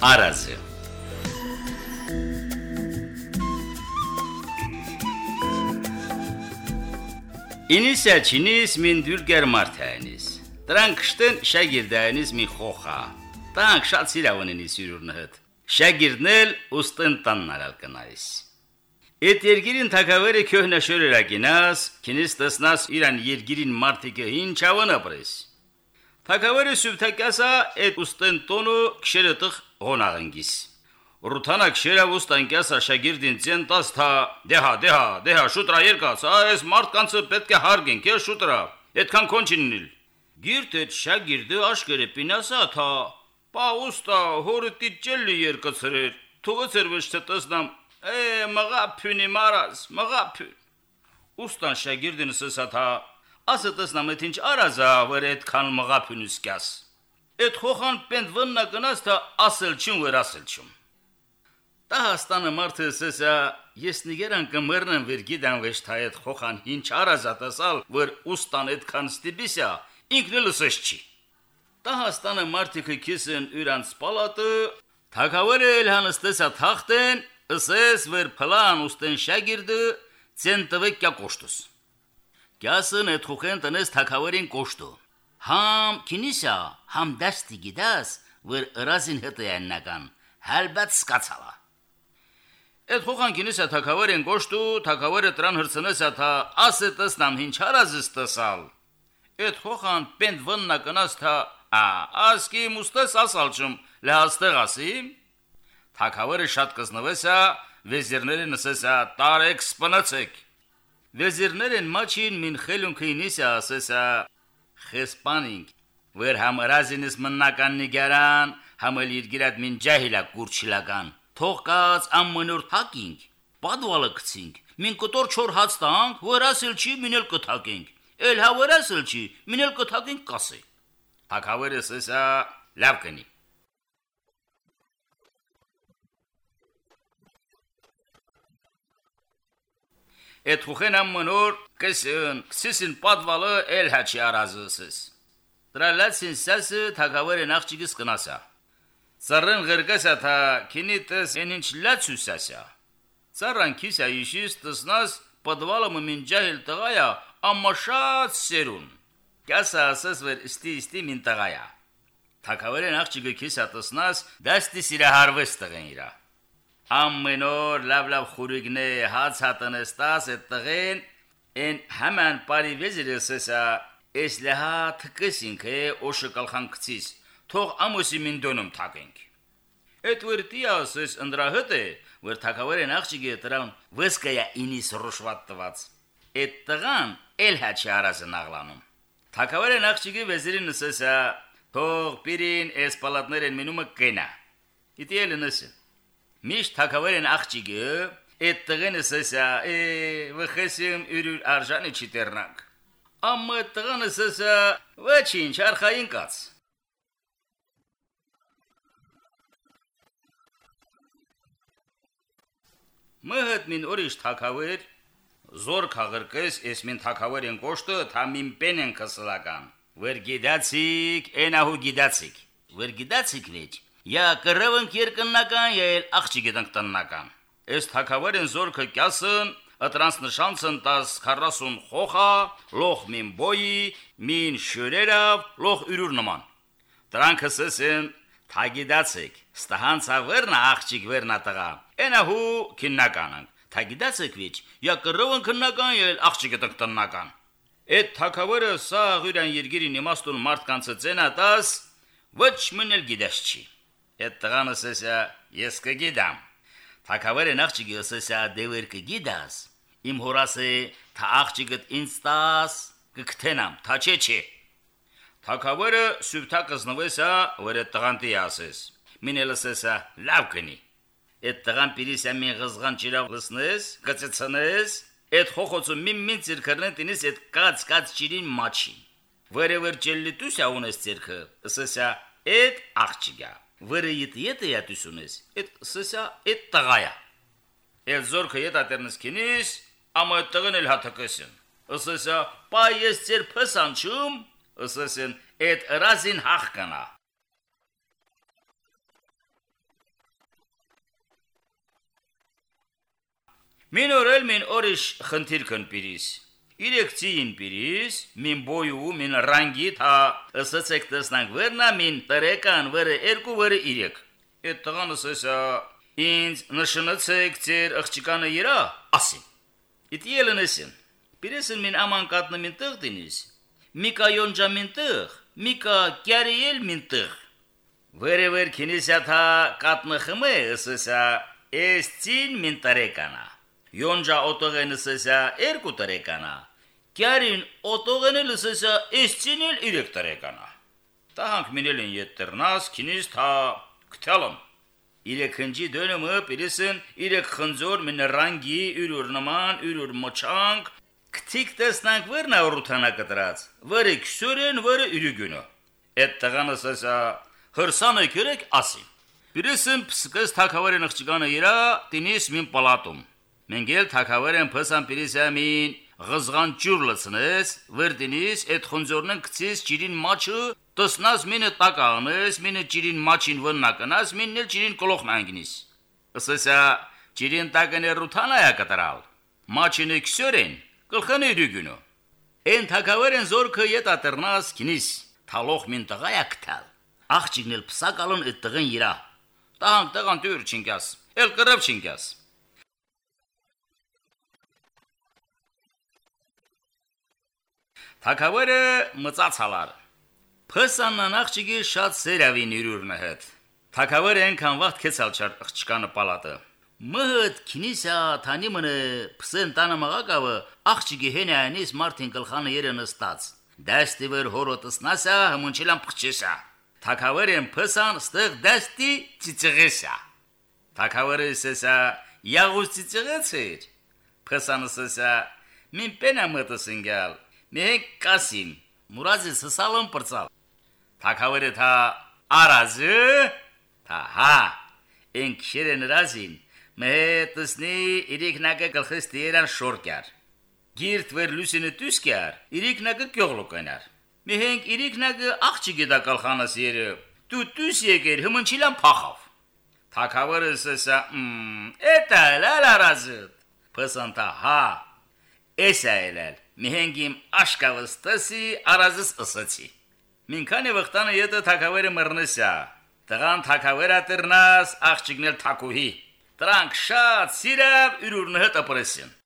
Արազը Ինիսա չինիս մին դուրգեր մարտայինիս Դրանք շտեն շագիրդայինիս մի խոխա Տանք շատ սիրավանինիս յուրուրնը հետ Շագիրդնել ուստեն տաննարալ կնայիս Այդ երգիրին թակավերը քյոհնաշորերակինաս, քինիս տեսնաս իրան երգիրին մարտիկը հին չավան ապրես։ Թակավերը սուբթակասա այդ ուստեն տոնու քշերտխ հոնաղնգիս։ Ռութանակ շերավ ուստանկյաս աշագիրդին ցեն տաս թա դեհա դեհա դեհա շուտրա երկաց այս մարդկանցը պետք է հարգենք է շուտրա այդքան կոնչիննիլ գիրտ այդ շագիրդը աշկերը պինասա թա պա ուստա հորը տիճելի երկացրեր թողեցեր ոչ թե տեսնամ է մղա փյունի մարաս մղա փյուն ուստան շագիրդին սսա թա ասը տեսնամ այդ ինչ արազա վեր այդքան մղա փյունուսկյաս այդ խոխան պենդ վննա գնաս թա ասել չուն վեր ասել չուն Տահաստանը մարդը սեսա ես նիգերան կմեռնեմ վեր գիդան վեշ թայետ խոխան ինչ արազատասալ որ ուստան այդ քան ստիպիսա ինքն լսես չի Տահաստանը մարդիկը քիսեն իրանց պալատը թակավերը հանստեսա թախտեն ըսես վեր փլան ուստեն շագիրդը ցենտվեկյա կոշտուս Կյասն այդ խոխեն տնես թակավերին կոշտու Համ քինիսա համ դաստի գիդաս վեր ռազին հետյաննական հալբած սկացալա Այդ խոխանքինիսա թակավերեն գոշտու, թակավերը տրան հրցնեսա թա ասը տեսնամ ինչ հարազս տեսալ։ Այդ խոխան պենդ վննա կնաս թա ա ասկի մուստես ասալչում լհաստեղ ասի։ Թակավերը շատ կզնվեսա, վեզիրները նսեսա տարեք սպնացեք։ Վեզիրներեն մաչին մին խելունքինիսա ասեսա խեսպանինք վեր համ ռազինս մննական նիգարան, համ էլ իրգիրատ մին ջահիլա կուրչիլական թող կաց ամմնոր թակինք, պատվալը գցինք, մին կտոր չոր հաց տանք, վրասել չի մինել կթակենք, էլ հա վրասել չի, մինել կթակենք կասե։ Թակավերս էսա լավ կնի։ Այդ խուխեն ամմնոր կսին, կսիսին պատվալը էլ հաչի արազըսս։ Դրալացին սասը թակավերը նախճիգս կնասա։ Ծառեն ղրկասա թա քինիտս ենինչ լացուսասա։ Ծառան քիսա իշիս տսնաս պատվալը մին ջահել տղայա ամաշած սերուն։ Կասա ասես վեր ստի ստի մին տղայա։ Թակավերեն աղջիկը քիսա տսնաս դաստի սիրա հարվես տղեն իրա։ Ամենոր լավ լավ խուրիգնե հաց հատնստաս այդ տղեն են հման բարի վեզիրսեսա էս լահա թկսինք է օշկալ խանքցիս թող ամուսի մինդոնում թակենք։ Այդ վրտի ասես ընդրահտ է, որ թակավերեն աղջիկը դրան վսկայա ինիս ռոշվատ տված։ Այդ տղան էլ հաչի արազը նաղլանում։ Թակավերեն աղջիկը վեզիրին նսեսա, թող պիրին էս պալատներեն մինումը կենա։ Իտի էլ նսը։ Միշտ թակավերեն աղջիկը այդ տղեն նսեսա, է վխեսիմ յուրուր արժանի չի տերնանք։ Ամը տղան նսեսա, ոչինչ, արխային կաց։ Մհդ մին ուրիշ թակավեր զոր քաղրկես էս մին թակավերեն կոշտը թամին պենեն կսլական վեր գիդացիկ ենահու գիդացիկ վեր գիդացիկ վեճ յա կրևն երկնական յել աղջի գետնք տննական էս թակավերեն զորքը կյասն Ատրանս նշանցն 10-40 խոխա, լոխ մին բոյի, մին շյուրերավ, լոխ յուրուր նման։ Դրանք հսսեն թագիդացեք, ստահանցա վերնա աղջիկ վերնա տղա, Ենահու քննականն։ Թագիդացեք վիճ, յա կռովն քննական ել աղջիկը տնական։ Այդ թակավերը սա ղյուրան երգիրին իմաստուն մարդկանցը ցենատաս ոչ մնել գիտես չի։ Այդ տղանը սեսա ես կգիտամ։ Թակավերը աղջիկը սեսա դեվեր կգիտաս։ Իմ հորասը թա աղջիկդ ինձ տաս կգթենամ, թա չէ չէ։ Թակավերը սուբթա կզնվեսա, որ այդ տղանտի ասես։ Մինելսեսա լավ կնի։ Այդ տղան պիրիսա մին ղզղան ճիրավ լսնես, կծծնես, այդ խոխոցը մին մին ցիրքերնեն տինես այդ կած կած ճիրին մաչի։ Վերևեր ճելլիտուս աունես ցիրքը, սսա այդ աղջիկա վրեիտ ետ եատիսունես, էտ սսյա էտ տղայա։ Էտ զորքը ետ ատերնս կինիս, ամա էտ տղն էլ հատակսին։ Ասսյա պա ես ծեր փսանչում, ասսեն էտ ռազին հախկանա։ Մին օրել մին օրիշ խնդիր կնպիրիս։ Իրեկցին պիրիս, մին բոյու, մին ռանգի թա ըսեցեք տեսնանք վերնա մին տրեկան վերը երկու վերը իրեք։ Այդ տղան ասեսա ինձ նշնացեք ձեր աղջիկանը իրա, ասին։ Իտ ելնեսին։ Պիրեսին մին աման կատնը մին տեղ դինիս։ Միկա йոնջա մին տեղ, միկա կյարիել մին տեղ։ Վերևեր քինիսյաթա կատնը խմե ըսեսա էստին մին տրեկանա։ Йոնջա օտողենը սեսա երկու տրեկանա։ Կյարին օտողենը լսեսա էստինել 3 տրեկանա։ Տահանք մինել են յետերնաս քինիս թա կթալում։ Իրեք խնջի դոնումը պիրիսն իրեք խնձոր մին ռանգի յուրուր նման յուրուր մոչանք քթիկ տեսնանք վրնա ռութանա կտրած։ Վրը քսուրեն վրը յուրուգունո։ Այդ տղանը սեսա հրսանը քրեք ասի։ Պիրիսն պսկես թակավարը նխճգանը իրա տինիս մին պալատում։ Մենք էլ թակավարեն փսան պիրիսամին ղզղան ջուր լցնես, վերդինիս այդ խոնձորնն գցես ջիրին մաչը, տսնաս մինը տականես, մինը ջիրին մաչին վննակնաս, մինն էլ ջիրին կլող մանգնիս։ Ասեսա ջիրին տականը ռութանայա կտրալ։ Մաչինը քսորեն, գլխանը դուգունո։ Են թակավարեն զորքը յետա տրնաս քինիս, թալող մին տղայա կտալ։ Աղջիկն էլ փսակալուն այդ տղեն իրա։ Տան տղան դուր չինկաս, էլ կրებ չինկաս։ Թակավերը մծացալար։ Փսանն աղջիկի շատ սերավին յուրուրն հետ։ Թակավերը այնքան վաղ քեցալ չար աղջկանը պալատը։ Մհդ քինիսա թանի մնը փսեն տանը մաղակավը աղջիկի հենյանից Մարտին գլխանը երը նստած։ Դաստի վեր հորոտսնասա հմունչիլան փխչեսա։ Թակավերեն փսան ստեղ դաստի ծիծղեսա։ Թակավերը սեսա յաղուս ծիծղեցեր։ Փսանը սեսա մին պենա մտսինգալ Մենք կասին, մուրազի սսալոն պրծալ։ Թակավերը թա արազը, թա հա, ենք շերեն ռազին, մեհետսնի իրիկնակը կլխստի երան շորկյար։ Գիրտ վեր լուսինը տուսկյար, իրիկնակը կյողլոկենար։ Մեհենք իրիկնակը աղջի գետա կլխանաս երը, դու տուս եկեր հմնչիլան փախավ։ Թակավերը սսա, էտա լալ արազը, պսանտա հա, էսա էլել Միհենգիմ աշկավս տսի արազս ըսացի։ Մինքանի վղտանը յետը թակավերը մռնսյա։ Տղան թակավերա տրնաս աղջիկնել թակուհի։ Տրանք շատ սիրավ յուրուրնը հետ ապրեսին։